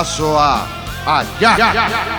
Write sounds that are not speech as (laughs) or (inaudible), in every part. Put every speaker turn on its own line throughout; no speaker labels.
paso a allá.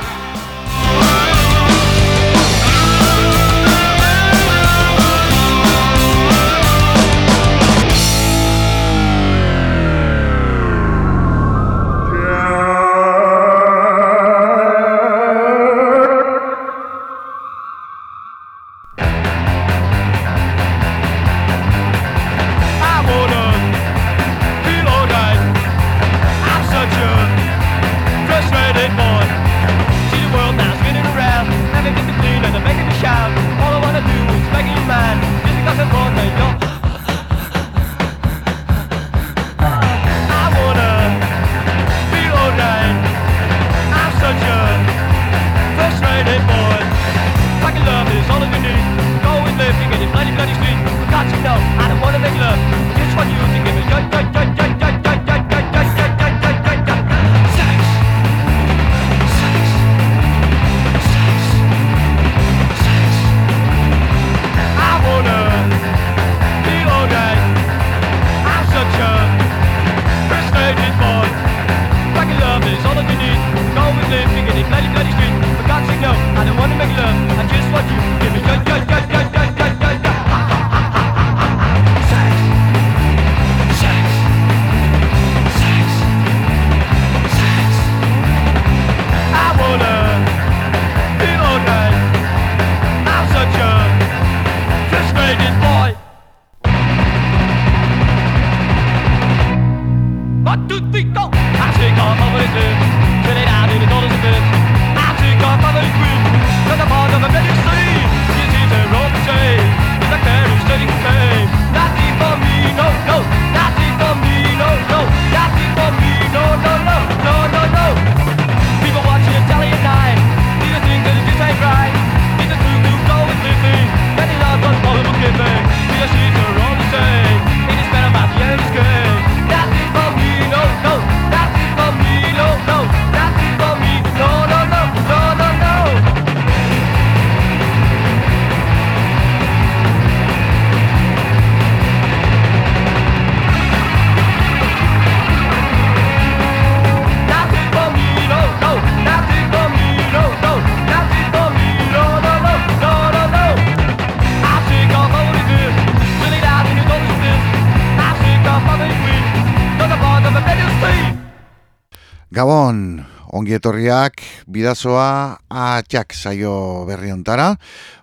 Etorriak, bidazoa, atxak saio berri ontara,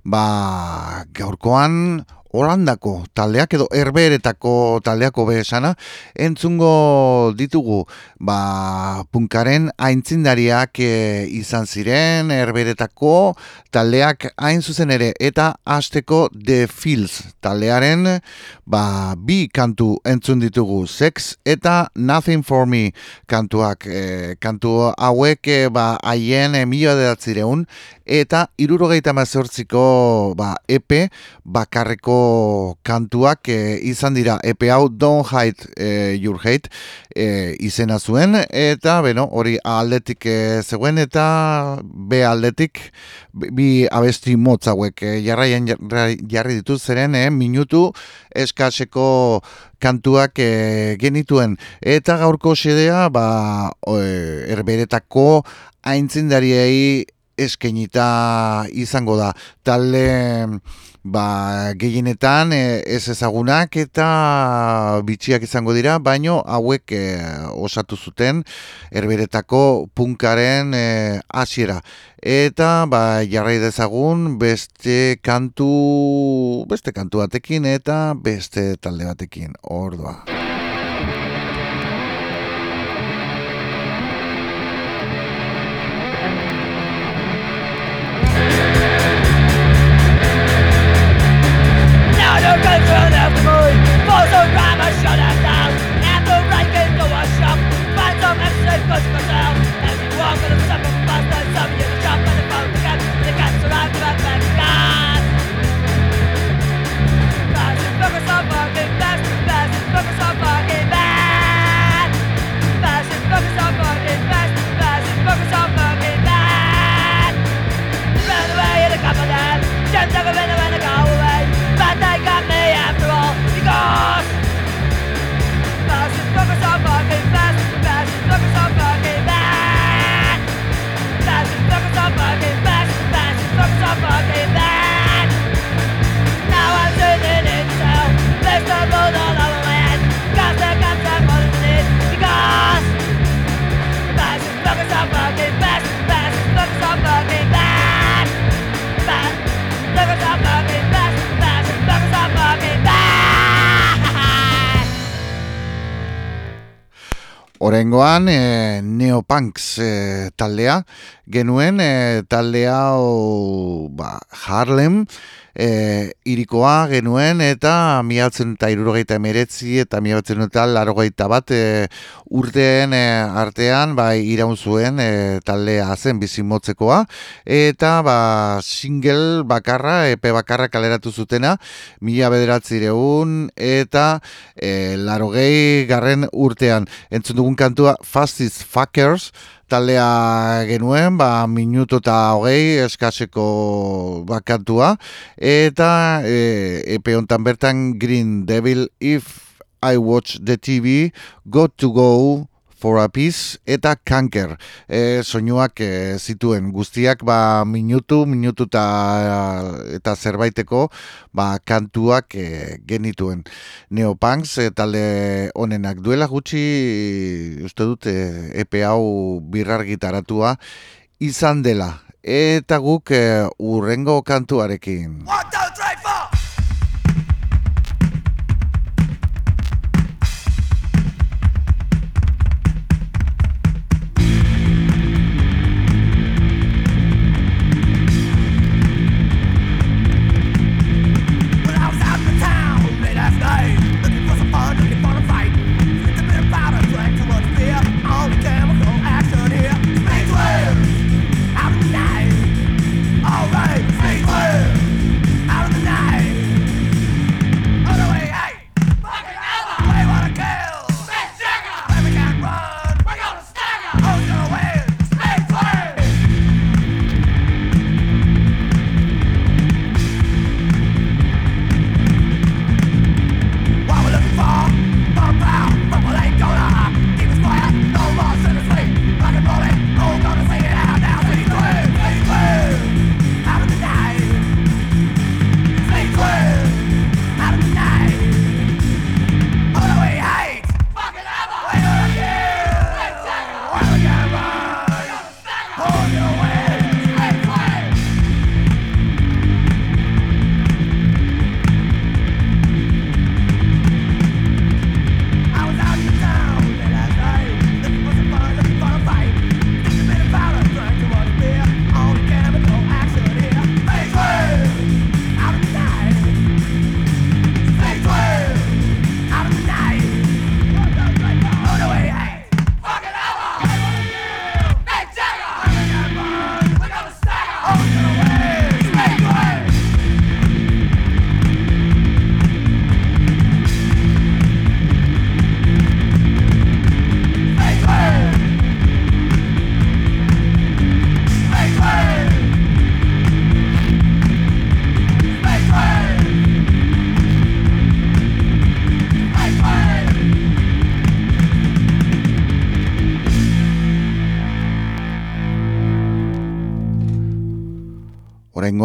ba, gaurkoan, Holandako taldeak edo herberetako taldeako behesana entzungo ditugu. Ba, punkaren aintzindariak e, izan ziren herberetako taldeak hain zuzen ere eta hasteko The Fields taldearen ba, bi kantu entzun ditugu. Sex eta Nothing For Me kantuak e, kantu hauek e, ba, haien e, mila eta irurogeita mazortziko ba, EP bakarreko kantuak e, izan dira. EP hau Don't Hide e, Your Hate e, izena zuen. Eta beno, hori aldetik e, zegoen eta B aldetik bi abesti motz hauek e, jarraian jarri dituz zeren e, minutu eskaseko kantuak e, genituen. Eta gaurko xedea ba, e, erberetako aintzindariei eskenita izango da. Talde ba, gehienetan e, ez ezagunak eta bitxiak izango dira, baino hauek e, osatu zuten erberetako punkaren e, hasiera. Eta ba, jarrai dezagun beste kantu, beste kantu batekin eta beste talde batekin.
I'm gonna shut After breaking shop. Find some extra goods myself As walk the
Horengoan e, Neopunks e, taldea genuen e, taldea o, ba, Harlem e, irikoa genuen eta miatzen eta irurogeita emeretzi eta miatzen eta larogeita bat e, urteen e, artean bai iraun zuen e, taldea zen bizimotzekoa. Eta ba, single bakarra, epe bakarra kaleratu zutena mila bederatzireun eta e, larogei garren urtean. Entzun dugun kantua Fastest Fuckers taldea genuen, ba, minuto eta hogei eskaseko bakantua, eta e, epe hontan bertan Green Devil, If I Watch the TV, Got to Go, for a piece eta kanker. E, soinuak e, zituen guztiak ba minutu minutu ta, eta zerbaiteko ba kantuak e, genituen. Neopunks e, talde honenak duela gutxi uste dut e, epe hau birrar gitaratua izan dela. Eta guk e, urrengo kantuarekin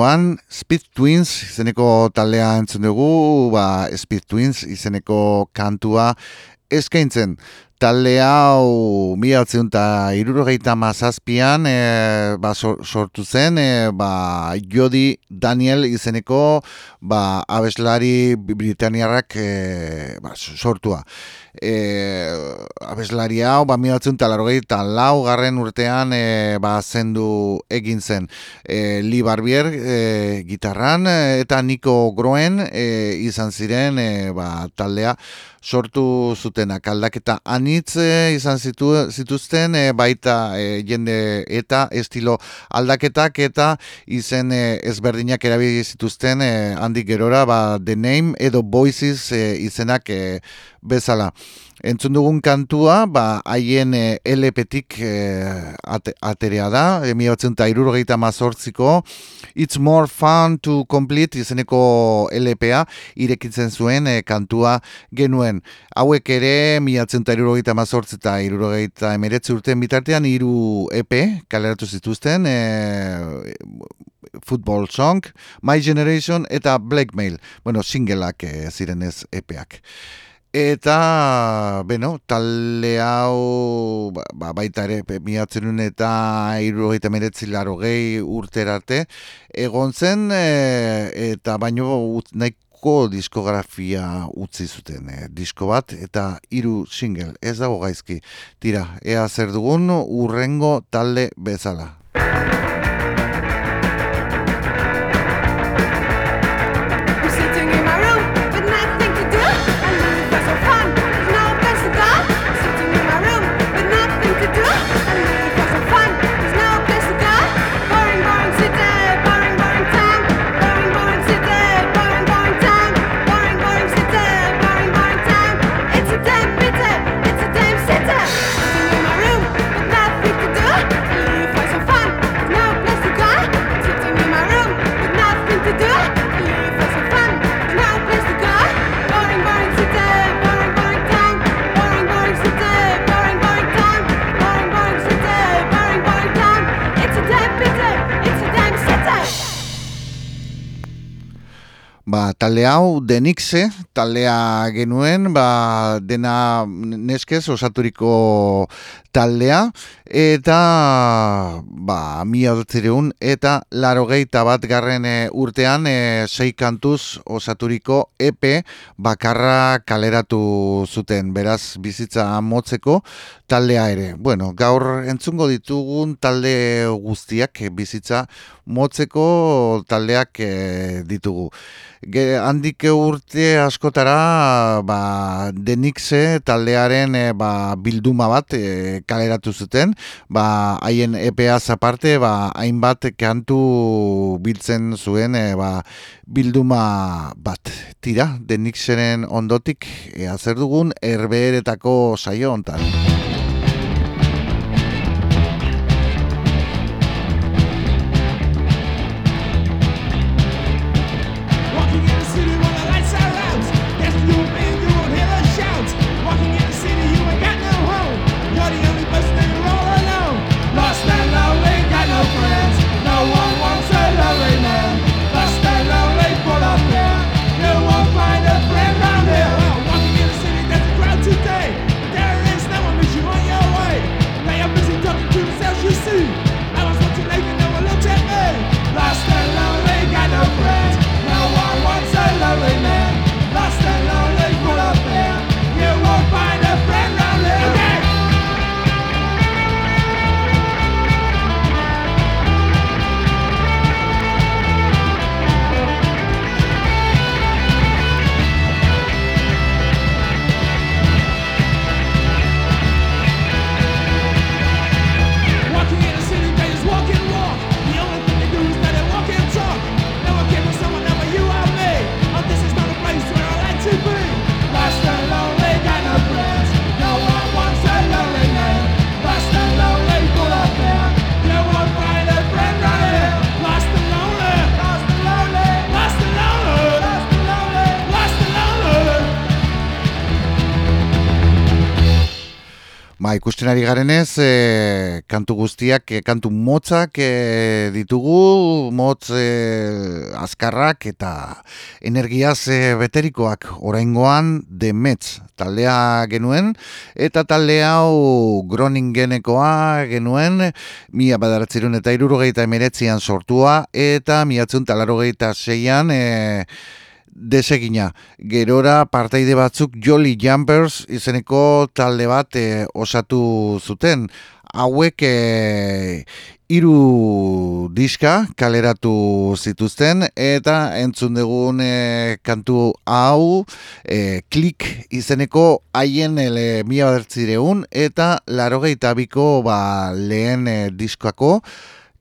Horengoan, Speed Twins izeneko taldea entzun dugu, ba, Speed Twins izeneko kantua eskaintzen talde hau mi altzen eta irurogeita mazazpian e, ba, sortu zen e, ba, Jodi Daniel izeneko ba, abeslari britaniarrak e, ba, sortua. E, abeslari hau ba, mi altzen eta lau garren urtean e, ba, zendu egin zen e, Lee Barbier e, gitarran eta Nico Groen e, izan ziren e, ba, taldea sortu zutenak aldaketa anitz e, izan zitu, zituzten e, baita e, jende eta estilo aldaketak eta izen e, ezberdinak erabili zituzten e, handik gerora ba, The Name edo Voices e, izenak e, bezala. Entzun dugun kantua, ba, haien e, LP-tik e, aterea da, emi batzen eta mazortziko, It's more fun to complete izeneko LPA irekitzen zuen e, kantua genuen. Hauek ere, mi batzen eta irurogeita mazortz eta irurogeita emeretzi urten bitartean, iru EP kaleratu zituzten, e, Football Song, My Generation eta Blackmail, bueno, singleak e, zirenez EP-ak. Eta, beno, talde hau, ba, ba baita ere, miatzen eta irurogeita meretzi laro gehi urterarte, egon zen, e, eta baino nahi lauko diskografia utzi zuten. E, disko bat eta hiru single, ez dago gaizki. Tira, ea zer dugun urrengo talde bezala. Talde hau denixe taldea genuen ba, dena neskez osaturiko taldea eta ba, mi eta laro bat garren e, urtean e, sei kantuz osaturiko EP bakarra kaleratu zuten beraz bizitza motzeko taldea ere. Bueno, gaur entzungo ditugun talde guztiak bizitza motzeko taldeak e, ditugu. Ge, handik urte askotara ba, denixe taldearen e, ba, bilduma bat e, kaleratu zuten, ba, haien EPA aparte ba, hainbat kantu biltzen zuen e, ba, bilduma bat. Tira, denixeren ondotik e, azer dugun erbeeretako saio ontan. Garenez, e, kantu guztiak, e, kantu motzak e, ditugu, motz e, azkarrak eta energiaz e, beterikoak. Oraingoan demetz taldea genuen, eta talde hau Groningenekoa genuen, mila badaratzerun eta irurogeita emeretzian sortua, eta miatzun talarogeita zeian, e, desegina. Gerora partaide batzuk Jolly Jumpers izeneko talde bat e, osatu zuten. Hauek e, hiru diska kaleratu zituzten eta entzun dugun e, kantu hau e, klik izeneko haien ele mila bertzireun eta larogeita biko ba, lehen e, diskoako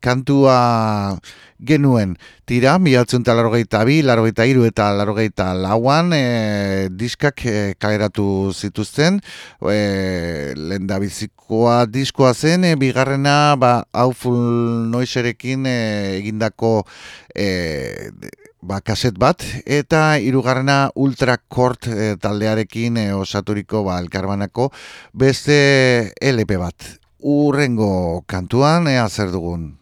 kantua genuen. Tira, mialtzen eta larogeita bi, larogeita iru eta larogeita lauan e, diskak e, kaleratu zituzten. E, Lehen da bizikoa diskoa zen, e, bigarrena ba, hauful noiserekin e, egindako e, ba, kaset bat, eta hirugarrena ultrakort e, taldearekin e, osaturiko ba, elkarbanako beste LP bat. Urrengo kantuan, ea zer dugun.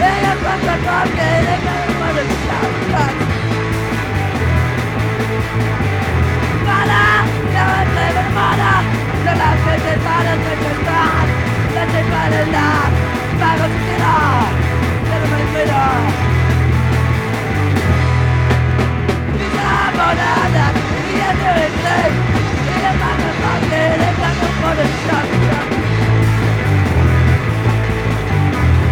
They have to the propagating of the mother shotgun. Mother, now I'm living mother. The last thing is not a thing is bad. Let's take my love. Back on the off. Never mind later. He's up on a dock. He has to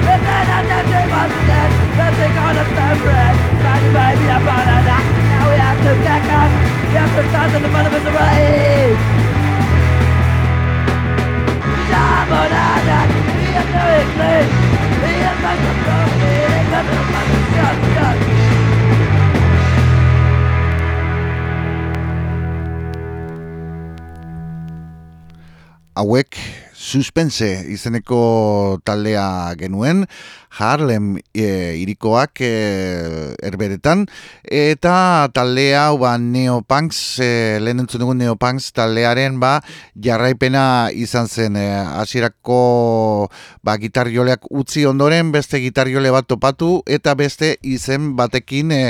And then I'm tempted Nothing on a fabric Trying to buy me a banana Now we have to back up We have to start on the front of us Banana We have no English We have no control We have no
fucking suspense izeneko taldea genuen Harlem e, irikoak e, erberetan eta taldea ba Neopunks e, lehen entzun dugun Neopunks taldearen ba jarraipena izan zen. E, hasierako ba gitarrioleak utzi ondoren beste gitarriole bat topatu eta beste izen batekin e,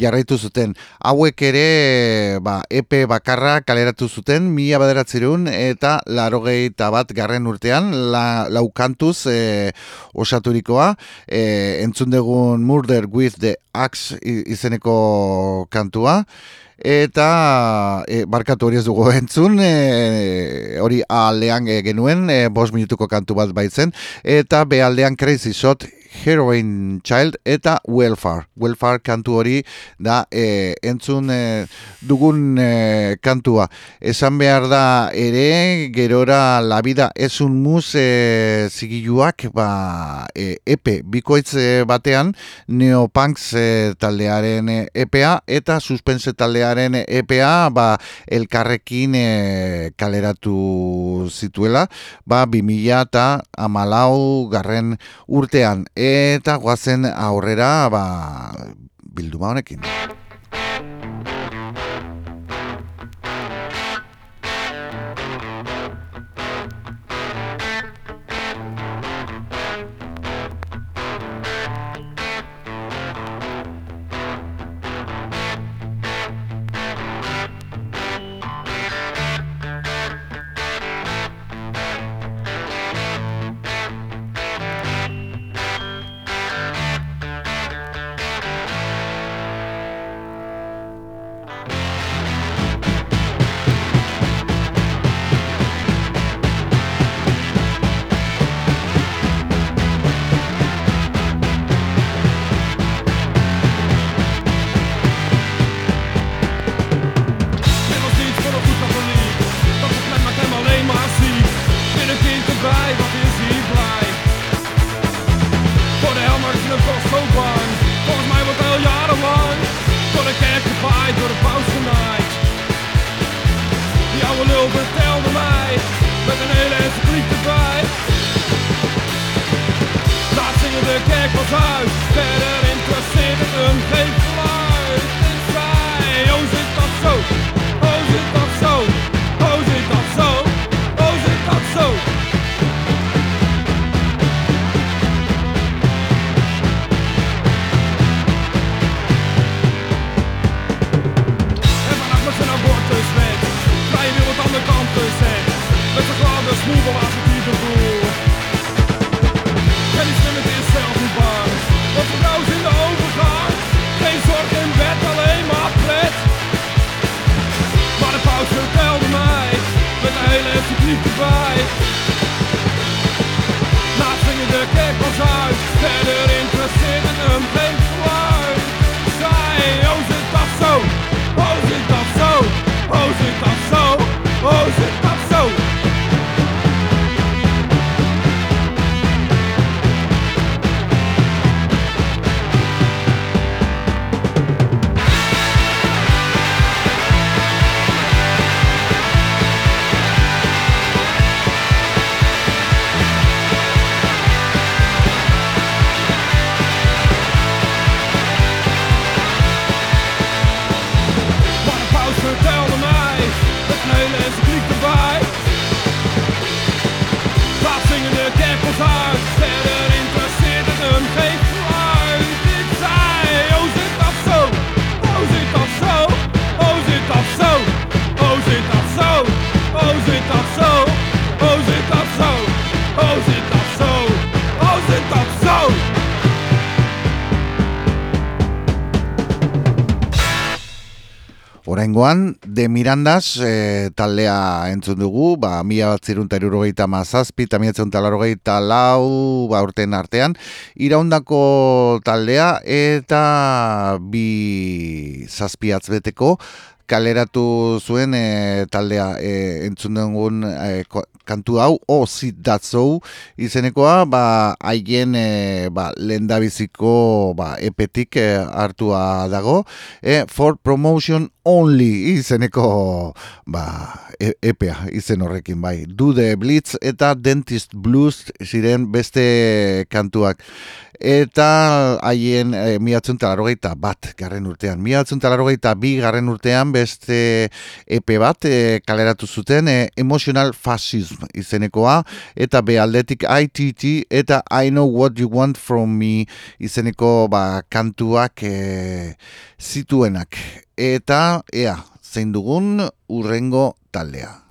jarraitu zuten. Hauek ere ba EP bakarra kaleratu zuten mila baderatzerun eta larogeita bat garren urtean la, laukantuz e, osaturikoa. E, entzun dugun Murder with the Axe izeneko kantua. Eta e, barkatu hori ez dugu (laughs) entzun e, hori aldean e, genuen e, bos minutuko kantu bat baitzen. Eta bealdean Crazy Shot Heroin Child eta Welfare. Welfare kantu hori da e, entzun e, dugun e, kantua. Esan behar da ere, gerora la vida es un mus e, zigiluak ba, e, epe bikoitz e, batean Neopunks e, taldearen e, EPA eta Suspense taldearen EPA ba, elkarrekin e, kaleratu zituela ba, 2000 eta amalau garren urtean eta guazen aurrera ba, bilduma honekin. Oraingoan, de Mirandas e, taldea entzun dugu, ba, mila bat zirunta irurogeita mazazpi, eta mila lau, ba, urten artean, iraundako taldea, eta bi zazpiatz beteko, kaleratu zuen e, taldea e, entzun dugun e, kantu hau, o zitatzou izenekoa, ba, haien e, ba, lendabiziko ba, epetik e, hartua dago, e, for promotion only izeneko ba, e, epea izen horrekin bai. The Blitz eta Dentist Blues ziren beste kantuak eta haien e, miatzen talarrogeita bat garren urtean. Miatzen talarrogeita bi garren urtean beste epe bat e, kaleratu zuten e, Emotional Fascism izenekoa eta bealdetik ITT eta I Know What You Want From Me izeneko ba, kantuak e, zituenak. Eta ea, zein dugun urrengo taldea.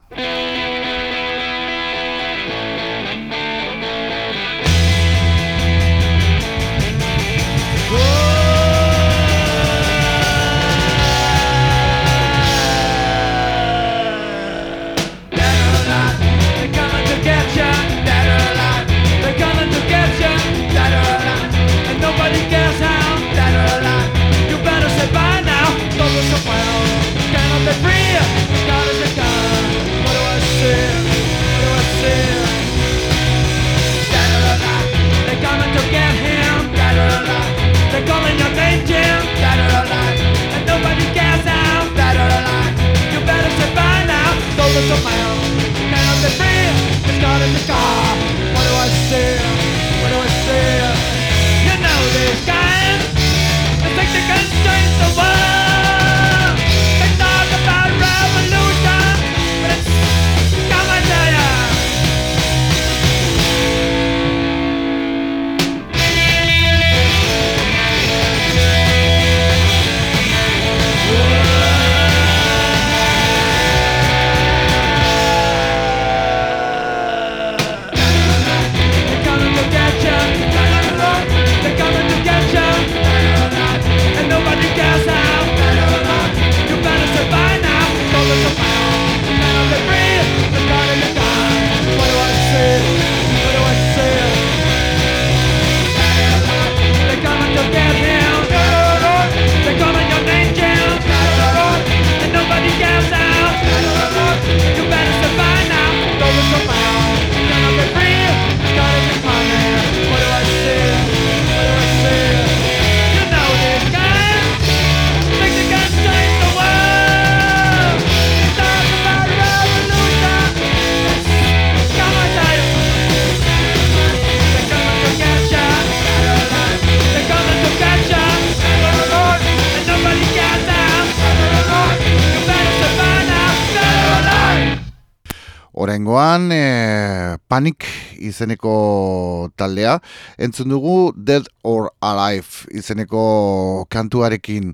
Orengoan, e, Panik izeneko taldea, entzun dugu Dead or Alive izeneko kantuarekin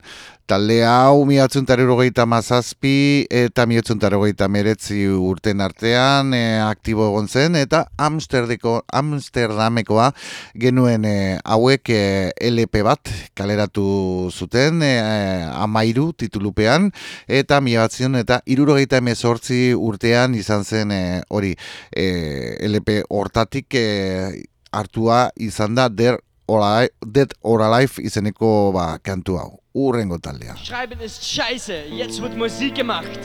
talde hau miatzen tarurogeita mazazpi eta miatzen tarurogeita meretzi urten artean e, aktibo egon zen eta Amsterdeko, Amsterdamekoa genuen e, hauek e, LP bat kaleratu zuten e, amairu titulupean eta miatzen eta irurogeita emezortzi urtean izan zen hori e, LP hortatik e, hartua izan da Der Dead or Alive izeneko ba, kantu hau. Urrengo taldea.
Schreiben ist scheiße, jetzt wird Musik gemacht.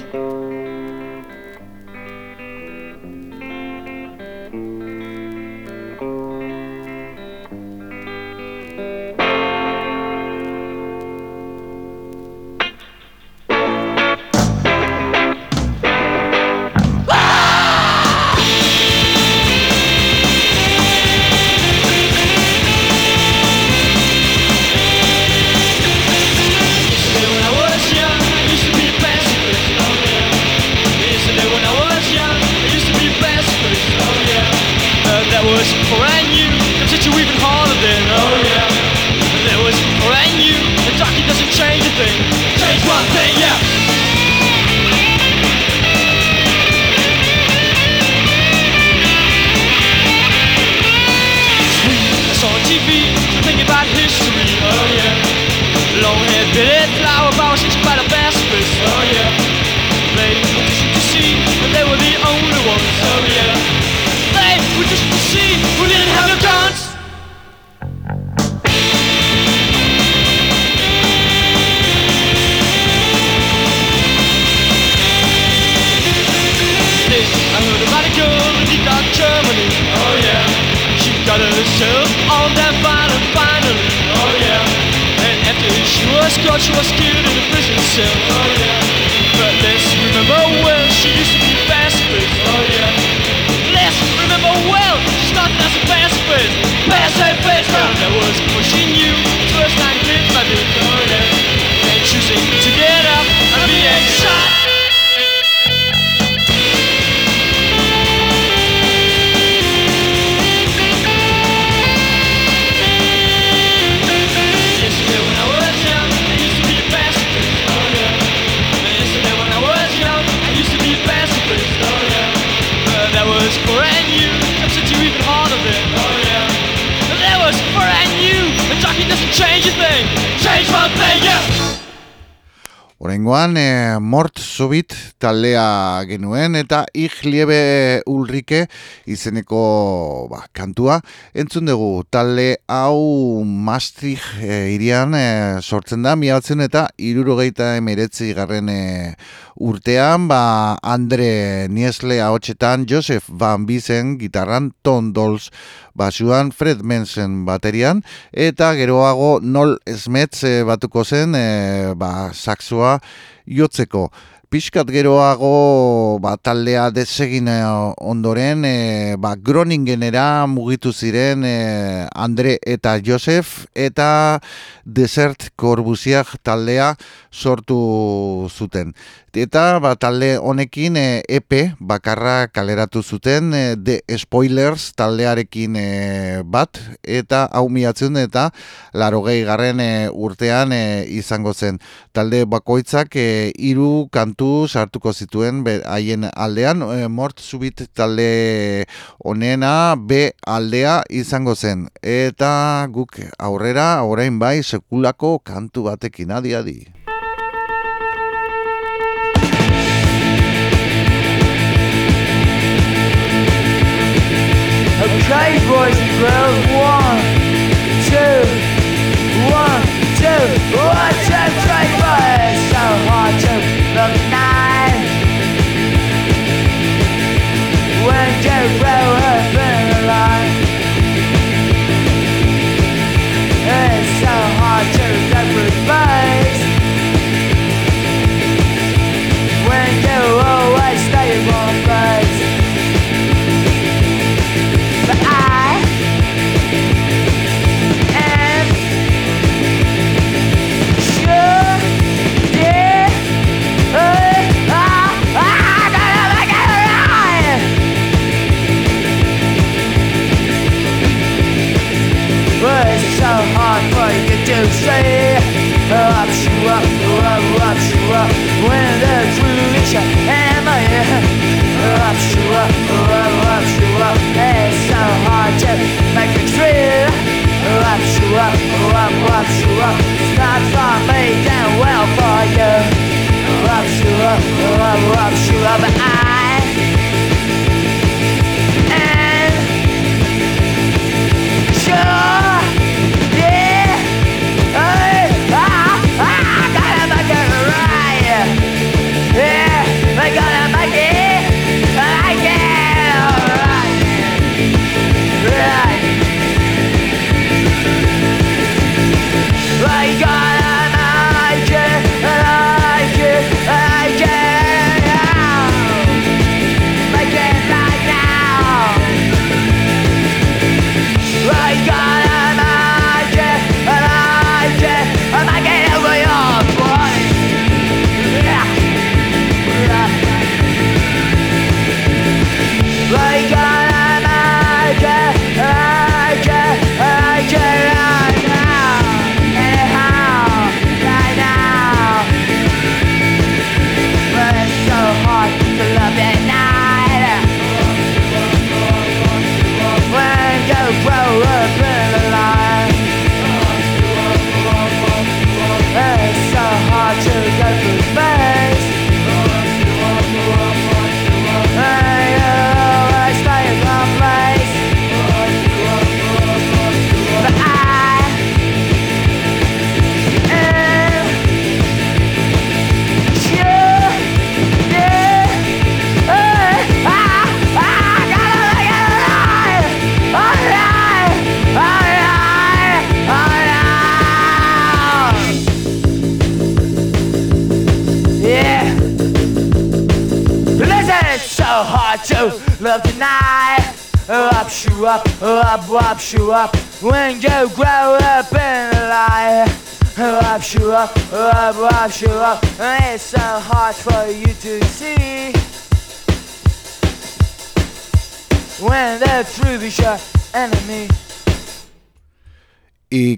moi j'ai pas the best Oh yeah. They were just to see But they were the only ones. Oh yeah. They were just to see Who didn't have no guns. I heard about a girl in deep Germany. Oh yeah. She got herself all that violent finally. Oh yeah. And after she was caught she was killed show.
Horengoan, e, Mort Subit taldea genuen eta Ich liebe Ulrike izeneko ba, kantua. Entzun dugu, talde hau Maastricht e, irian e, sortzen da, miatzen eta irurogeita emeretzi garren e, urtean, ba, Andre Niesle ahotsetan, Joseph Van Biesen gitarran, Tom Dolls basuan, Fred Mensen baterian, eta geroago Nol Smets e, batuko zen, e, ba, saxoa jotzeko. Piskat geroago ba, taldea desegin eh, ondoren e, ba, Groningenera mugitu ziren e, Andre eta Josef eta Desert Corbusiak taldea sortu zuten. Eta ba, talde honekin e, EP bakarra kaleratu zuten e, The Spoilers taldearekin e, bat eta hau miatzen eta larogei garren e, urtean e, izango zen. Talde bakoitzak hiru kantu sartuko zituen haien aldean, e, Mort Subit talde honena B aldea izango zen. Eta guk aurrera orain bai sekulako kantu batekin adi adi.
Okay, boys and girls, one, two, one, two, one, when say Up you up, up, up you up? When the truth your hammer Up you up, up, up you up? It's so hard to make it true Up you up, up, up you up love tonight. Up, shoo up, up, up. When you grow up in life. Up, shoo up, up, up. It's so hard for you to see. When the truth is your enemy.
Eh,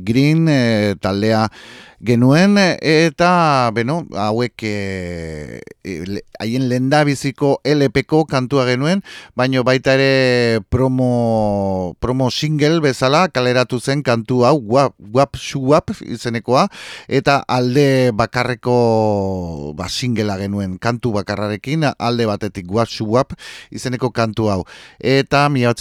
Green taldea genuen eta beno, hauek eh, eh, haien lendabiziko LPko kantua genuen, baino baita ere promo, promo single bezala kaleratu zen kantu hau guap, guap, guap izenekoa eta alde bakarreko ba, singlea genuen kantu bakarrarekin alde batetik guap, guap izeneko kantu hau. Eta mi hau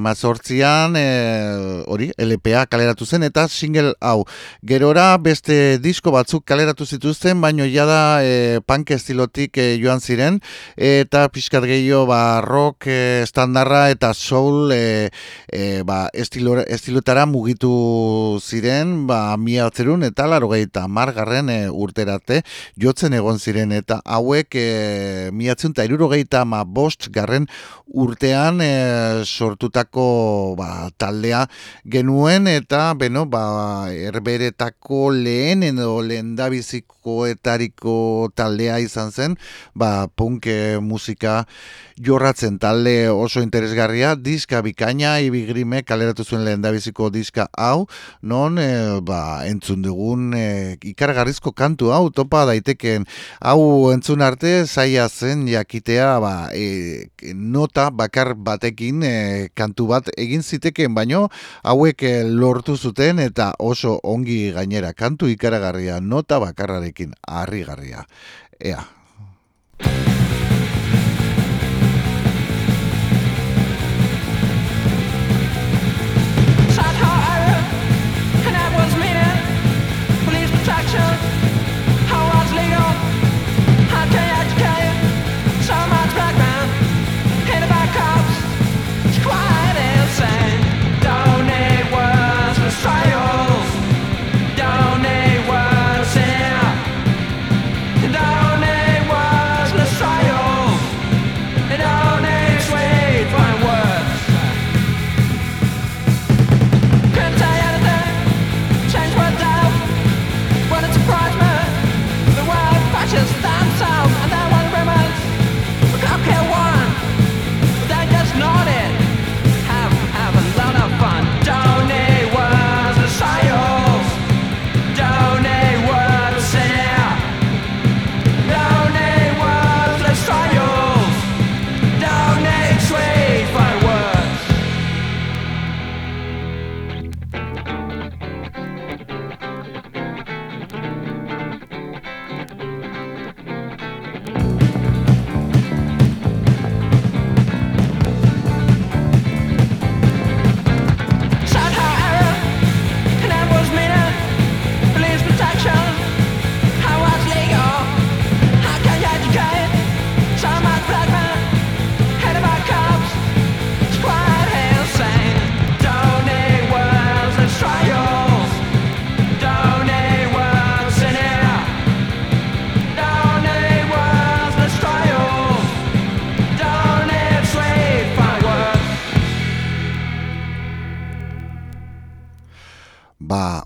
mazortzian e, hori, LPA kaleratu zen eta single hau. Gerora beste disko batzuk kaleratu zituzten, baino jada e, punk estilotik e, joan ziren, eta pixkat gehiago ba, rock e, standarra eta soul e, e, ba, estilo, estilotara mugitu ziren, ba, mia atzerun eta laro eta margarren e, urterate jotzen egon ziren, eta hauek e, mia eta irurogeita ma bost garren urtean e, sortutako ba, taldea genuen, eta beno, ba, erberetako le lehen edo lehen taldea izan zen, ba, punk musika jorratzen talde oso interesgarria, diska bikaina, ibigrime kaleratu zuen lehen diska hau, non e, ba, entzun dugun e, ikargarrizko kantu hau, topa daiteken hau entzun arte, zaila zen jakitea ba, e, nota bakar batekin e, kantu bat egin ziteken, baino hauek lortu zuten eta oso ongi gainera. Kantu ikaragarria nota bakarrarekin harrigarria. Ea.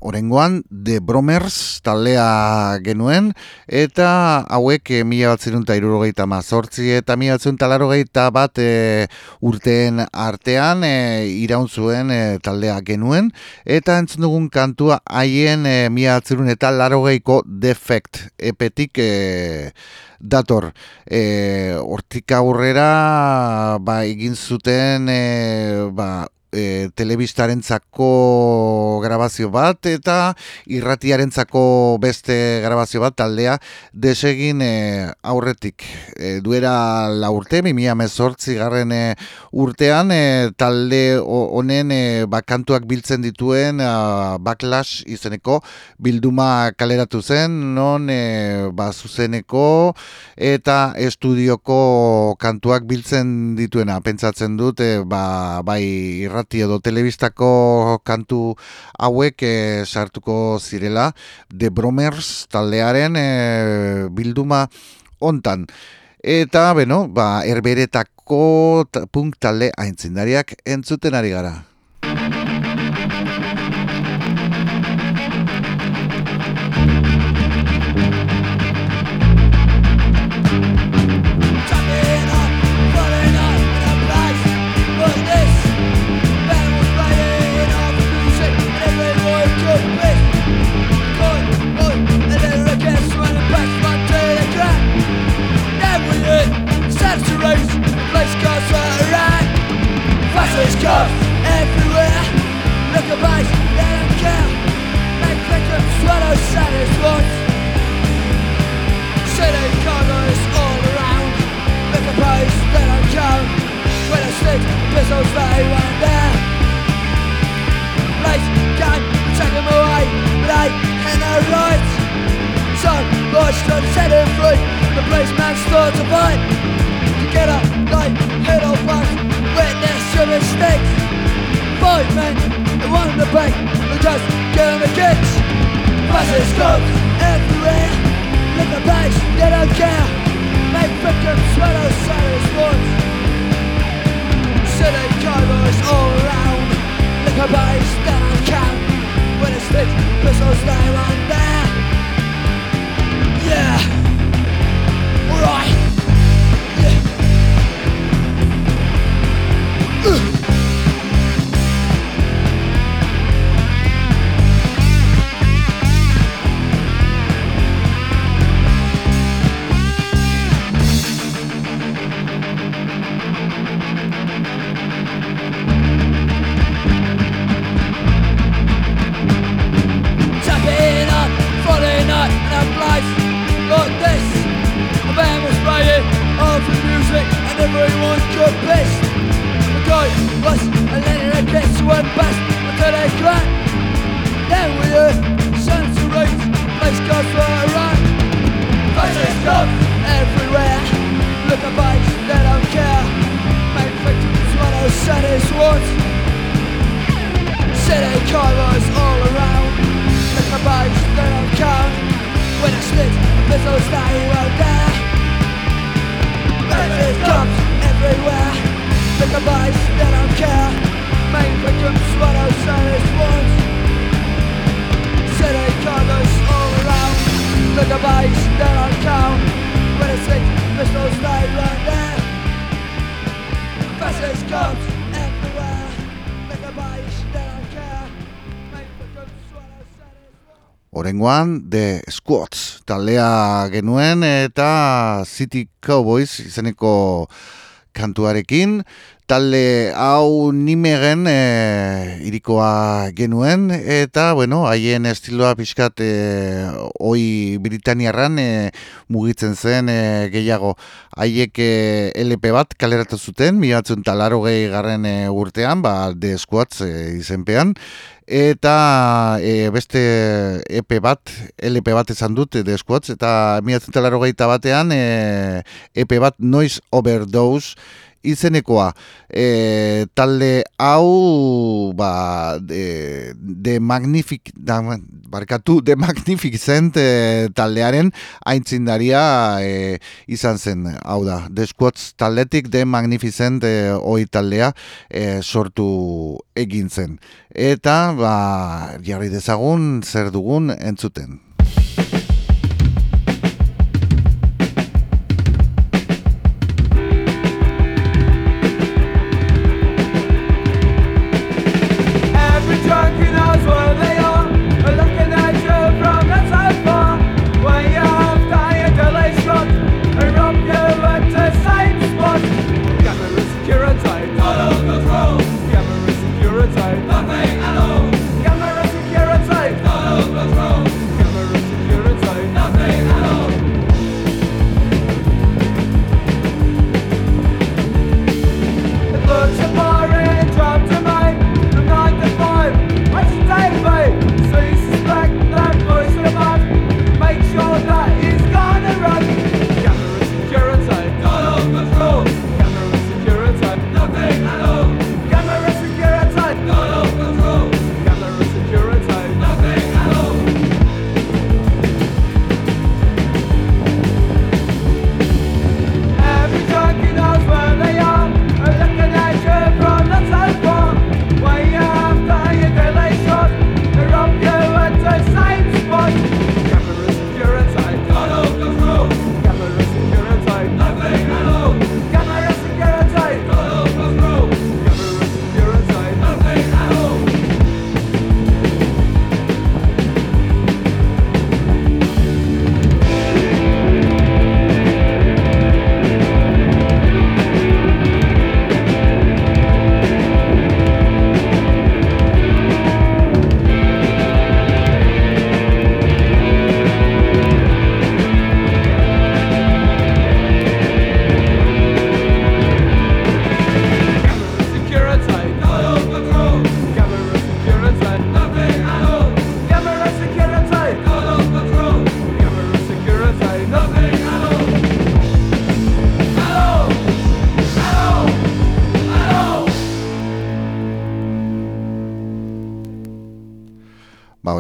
Orengoan, The Bromers taldea genuen, eta hauek e, mila bat irurogeita mazortzi, eta mila bat bat e, urteen artean e, iraun zuen e, taldea genuen, eta entzun dugun kantua haien e, mila eta larogeiko defekt epetik e, dator. E, hortik aurrera ba, egin zuten e, ba, e, telebistarentzako grabazio bat eta irratiarentzako beste grabazio bat taldea desegin e, aurretik. E, duera la urte, mimia mezortzi garren e, urtean e, talde honen e, bakantuak biltzen dituen a, backlash izeneko bilduma kaleratu zen, non e, ba, zuzeneko eta estudioko kantuak biltzen dituena. Pentsatzen dut, e, ba, bai irratiarentzako irrati edo telebistako kantu hauek e, sartuko zirela The Bromers taldearen e, bilduma hontan. Eta, beno, ba, erberetako punk talde aintzindariak entzuten ari gara.
Fastest cops care Main victims swallow silence words City corners all around. At bikes, they don't count When it's lit, pistols stay right there. Faces cops everywhere. At bikes, they don't care Main victims swallow silence words
Orengoan, The Squats taldea genuen eta City Cowboys izeneko kantuarekin. Talde hau nimegen e, irikoa genuen eta, bueno, haien estiloa pixkat e, oi Britaniarran e, mugitzen zen e, gehiago. Haiek e, LP bat kaleratu zuten, mila batzun talaro gehi garren e, urtean, ba, The Squats e, izenpean, eta e, beste EP bat, LP bat esan dut, The Squats, eta mila gehieta batean e, EP bat Noise Overdose izenekoa. E, talde hau ba, de, de Magnific da, barkatu, de Magnificent e, taldearen aintzindaria e, izan zen, hau da, The taldetik de Magnificent e, oi taldea e, sortu egin zen. Eta, ba, jarri dezagun, zer dugun entzuten.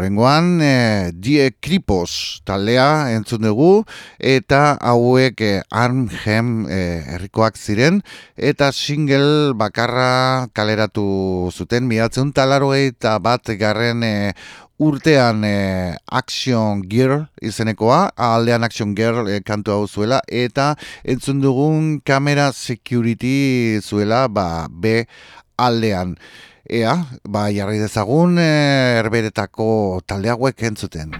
Horrengoan, e, Die Kripos taldea entzun dugu, eta hauek e, Arnhem e, herrikoak ziren, eta single bakarra kaleratu zuten, miatzen talaro eta bat garren e, urtean e, Action Girl izenekoa, aldean Action Girl e, kantu hau zuela, eta entzun dugun kamera security zuela, ba, B aldean. Ea, ba, jarri dezagun, e, erberetako talde hauek entzuten.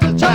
to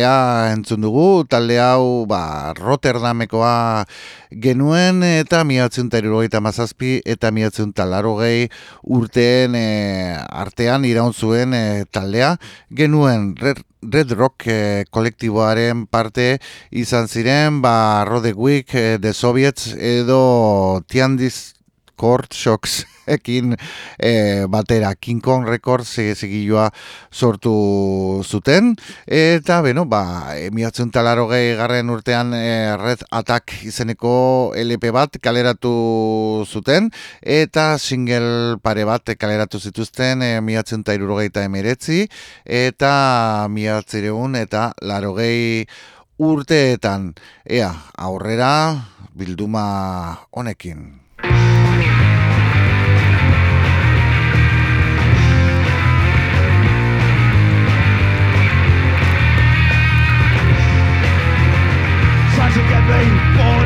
taldea entzun dugu, talde hau ba, Rotterdamekoa genuen eta miatzen eta mazazpi eta miatzen talarogei urteen e, artean iraun zuen e, taldea. Genuen Red, Red Rock e, kolektiboaren parte izan ziren, ba, Rodewijk, e, The Soviets edo Tiandiz Court Shocks ekin e, batera King Kong Records zigilua sortu zuten. Eta beno ba emiatzen talaro garren urtean e, Red Attack izeneko LP bat kaleratu zuten. Eta single pare bat kaleratu zituzten e, irurogeita emeretzi eta miatzireun eta larogei urteetan. Ea aurrera bilduma honekin
Você quer fall.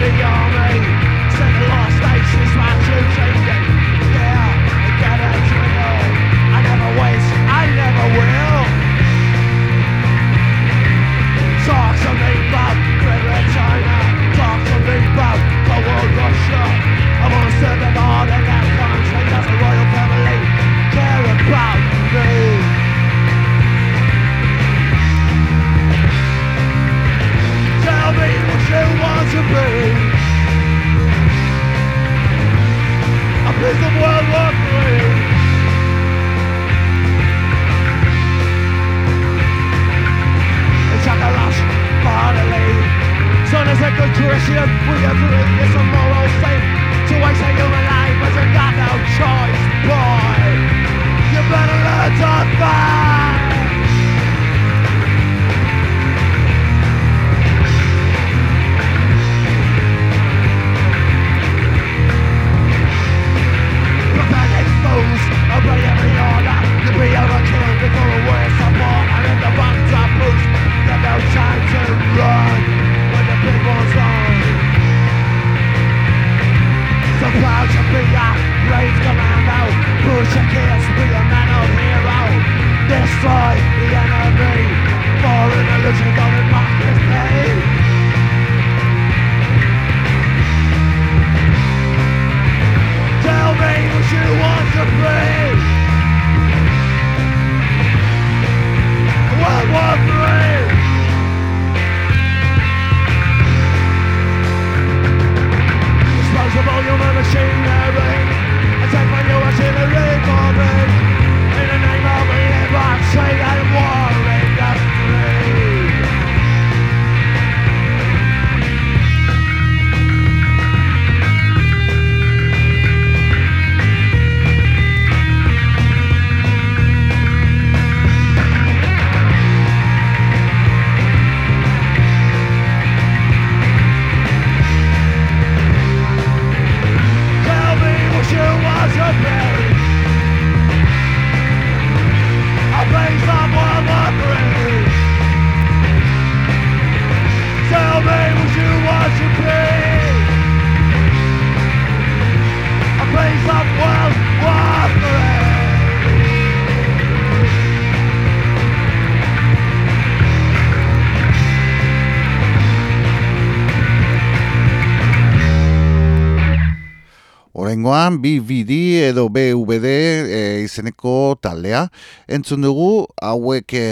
Nasze kulturę się We agree it's a moral sin. To waste how you alive, but you got no choice, boy. You better learn to fight. Obey every order, To be overkill before a war is upon And in the bumps up boost, there's no time to run. Destroy the enemy. For an illusion of
BVD edo BVD e, izeneko taldea. Entzun dugu hauek e,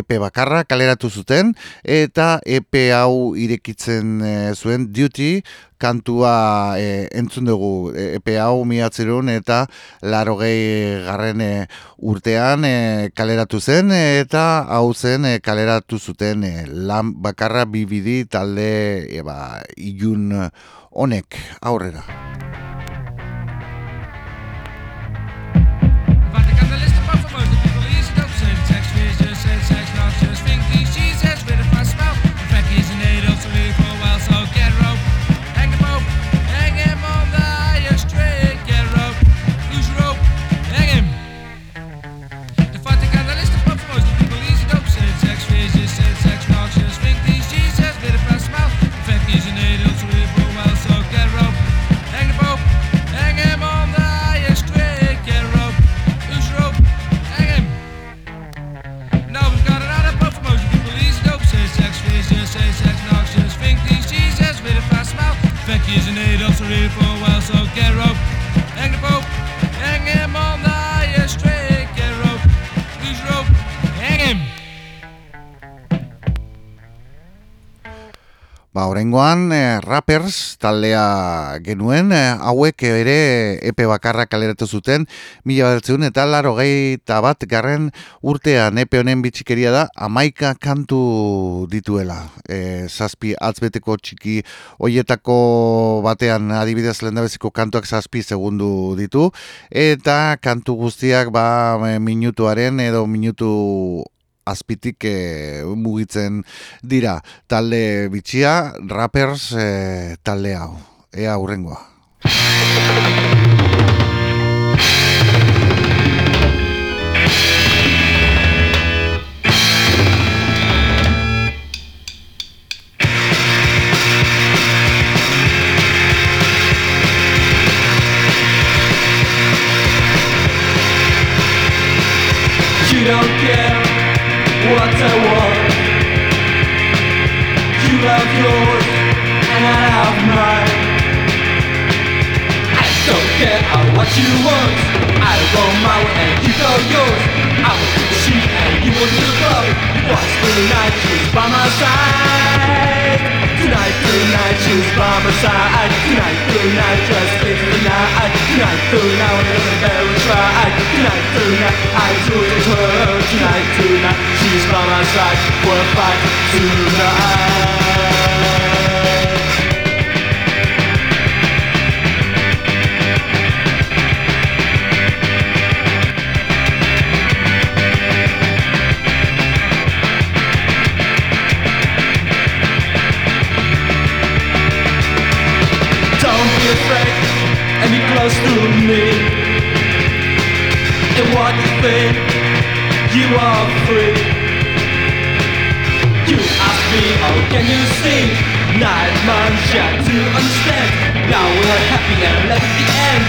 EP bakarra kaleratu zuten eta EP hau irekitzen e, zuen Duty kantua e, entzun dugu E, EP hau miatzerun eta larogei garren e, urtean e, kaleratu zen eta hau zen e, kaleratu zuten e, lan bakarra BVD talde e, ba, ilun honek aurrera. Ba, orengoan, eh, rappers taldea genuen, eh, hauek ere epe bakarra kaleratu zuten, mila batzen eta laro eta bat garren urtean epe honen bitxikeria da, amaika kantu dituela. E, zazpi atzbeteko txiki hoietako batean adibidez lehendabeziko kantuak zazpi segundu ditu, eta kantu guztiak ba, minutuaren edo minutu azpitik e, mugitzen dira. Talde bitxia rappers e, talde hau. Ea hurrengoa
what I want. You love yours and I have mine. I don't care what you want. I go my way and you go yours. I will do the sheep and you will do the club. Watch the night, she's by my side. Tonight, tonight, she's by my side. Tonight, tonight, just into the night. Tonight, tonight, tonight, she's by my understand. Now we're happy and left at the end.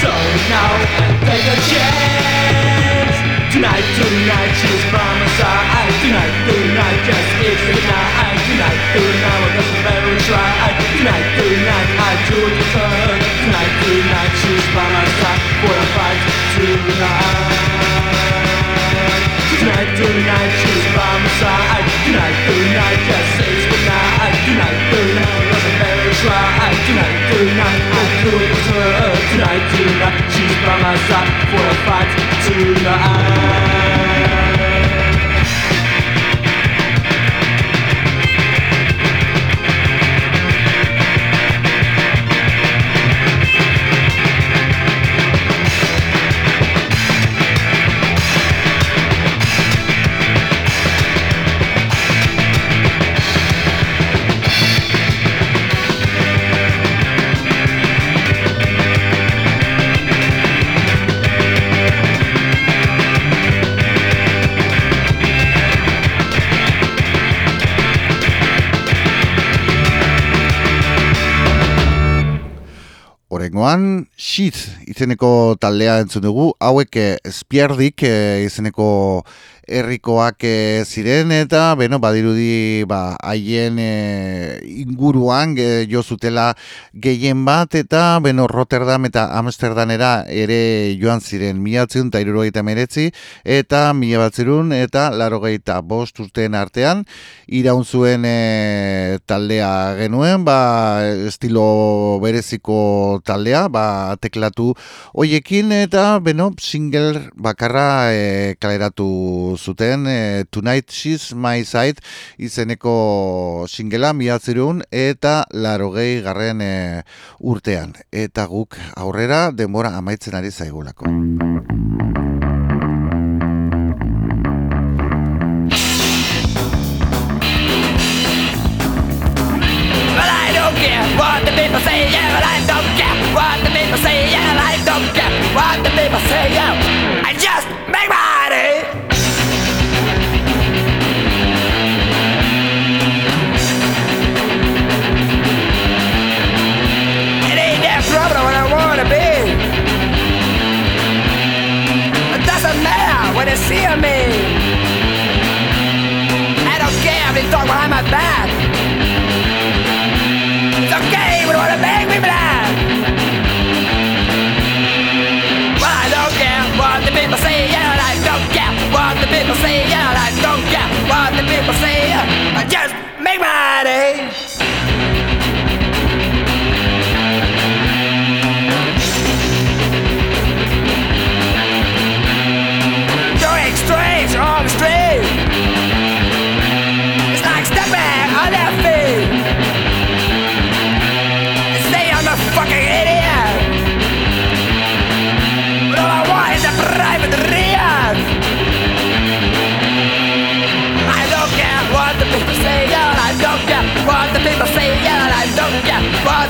So now take a chance. Tonight, tonight, she's by my side. Tonight, tonight, just it's the night. Tonight, tonight, we're just very try. Tonight, tonight, I do the turn. Tonight, tonight, she's by my side for a fight tonight. Tonight, tonight, she's by my side. Tonight, tonight, just says goodnight. Tonight, tonight, very try. Tonight, tonight, I do it with her. Tonight, tonight, she's by my side for a fight tonight.
Shit izeneko taldea entzun dugu, hauek eh, espiardik eh, izeneko herrikoak eh, ziren eta beno badirudi ba haien eh, inguruan eh, jo zutela gehien bat eta beno Rotterdam eta Amsterdamera ere joan ziren. 1979 eta 1900 eta 85 urteen artean iraun zuen eh, taldea genuen ba estilo bereziko taldea ba teklatu hoiekin eta beno single bakarra eh, kaleratu zuten eh, Tonight She's My Side izeneko singela miatzerun eta larogei garren eh, urtean. Eta guk aurrera denbora amaitzen ari zaigulako.
What the people say, yeah, I don't care what the people say, yeah, I don't care what the people say, yeah. Me. I don't care if they talk behind my back.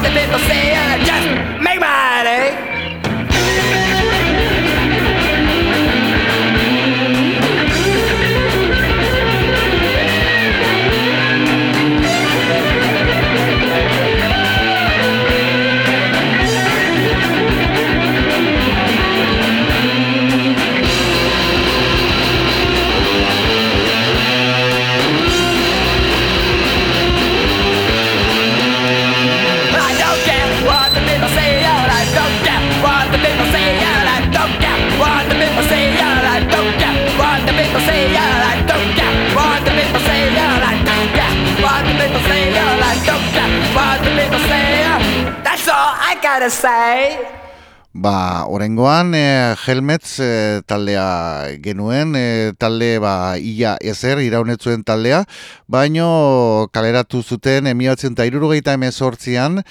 The people say, and the people say. yeah. That's all I gotta say.
Ba, orengoan, e, Helmets eh, taldea genuen, eh, talde ba, ia ezer iraunetzuen taldea, baino kaleratu zuten emiatzen eta irurogeita emezortzian,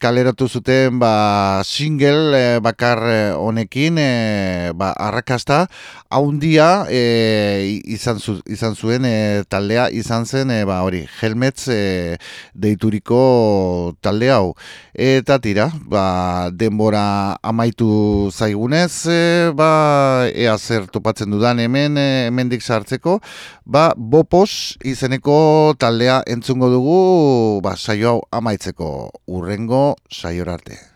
kaleratu zuten ba, single eh, bakar eh, honekin eh, ba, arrakasta. Haundia eh, izan, zu, izan zuen eh, taldea izan zen eh, ba, hori helmets eh, deituriko talde hau. Eta tira ba, denbora amaitu zaigunez eh, ba, ea zer topatzen dudan hemen hemendik sartzeko. Ba, bopos izeneko taldea entzungo dugu ba, saio hau amaitzeko. Urrengo saior arte.